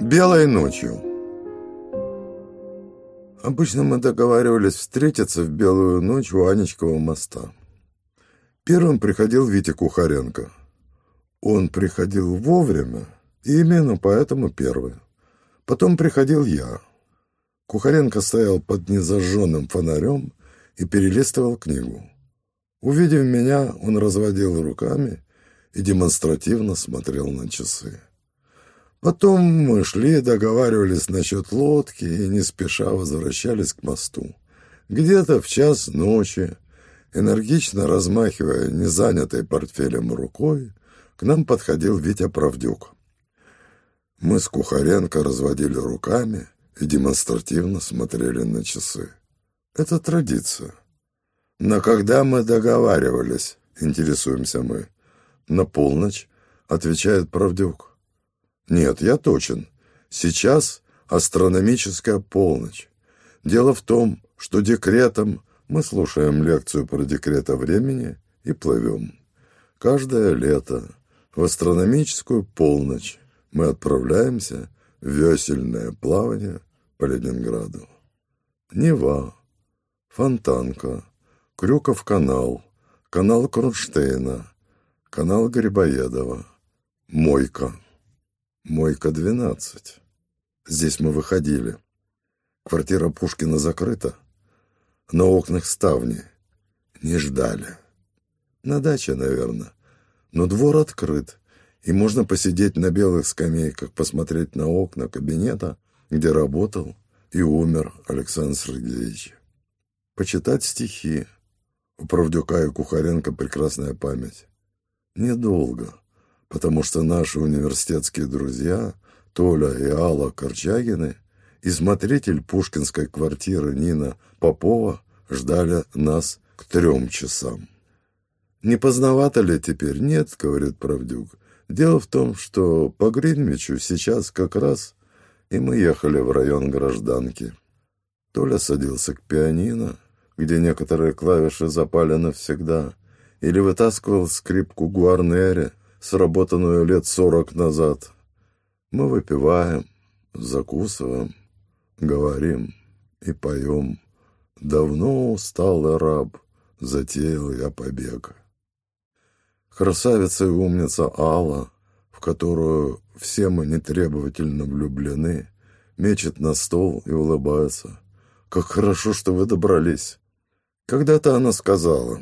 Белой ночью. Обычно мы договаривались встретиться в белую ночь у Анечкового моста. Первым приходил Витя Кухаренко. Он приходил вовремя, и именно поэтому первый. Потом приходил я. Кухаренко стоял под незажженным фонарем и перелистывал книгу. Увидев меня, он разводил руками и демонстративно смотрел на часы. Потом мы шли, договаривались насчет лодки и не спеша возвращались к мосту. Где-то в час ночи, энергично размахивая незанятой портфелем рукой, к нам подходил Витя Правдюк. Мы с Кухаренко разводили руками и демонстративно смотрели на часы. Это традиция. Но когда мы договаривались, интересуемся мы, на полночь, отвечает Правдюк. Нет, я точен. Сейчас астрономическая полночь. Дело в том, что декретом мы слушаем лекцию про декрет о времени и плывем. Каждое лето в астрономическую полночь мы отправляемся в весельное плавание по Ленинграду. Нева, Фонтанка, Крюков канал, канал Кронштейна, канал Грибоедова, Мойка. Мойка-12. Здесь мы выходили. Квартира Пушкина закрыта. На окнах ставни. Не ждали. На даче, наверное. Но двор открыт, и можно посидеть на белых скамейках, посмотреть на окна кабинета, где работал и умер Александр Сергеевич. Почитать стихи. У Правдюка и Кухаренко прекрасная память. Недолго потому что наши университетские друзья, Толя и Алла Корчагины, и смотритель пушкинской квартиры Нина Попова ждали нас к трем часам. «Не поздновато ли теперь?» «Нет», — говорит Правдюк. «Дело в том, что по Гринвичу сейчас как раз и мы ехали в район гражданки». Толя садился к пианино, где некоторые клавиши запали навсегда, или вытаскивал скрипку Гуарнери, сработанную лет сорок назад. Мы выпиваем, закусываем, говорим и поем. Давно усталый раб, затеял я побег. Красавица и умница Алла, в которую все мы нетребовательно влюблены, мечет на стол и улыбается. «Как хорошо, что вы добрались!» Когда-то она сказала,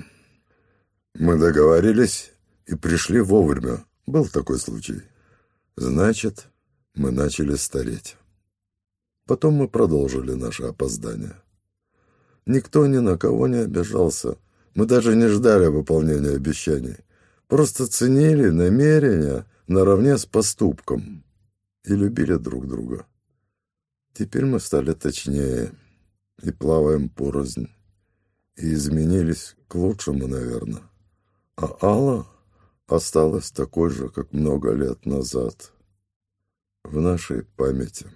«Мы договорились и пришли вовремя. Был такой случай. Значит, мы начали стареть. Потом мы продолжили наше опоздание. Никто ни на кого не обижался. Мы даже не ждали выполнения обещаний. Просто ценили намерения наравне с поступком и любили друг друга. Теперь мы стали точнее и плаваем порознь, и изменились к лучшему, наверное. А Алла осталась такой же, как много лет назад в нашей памяти.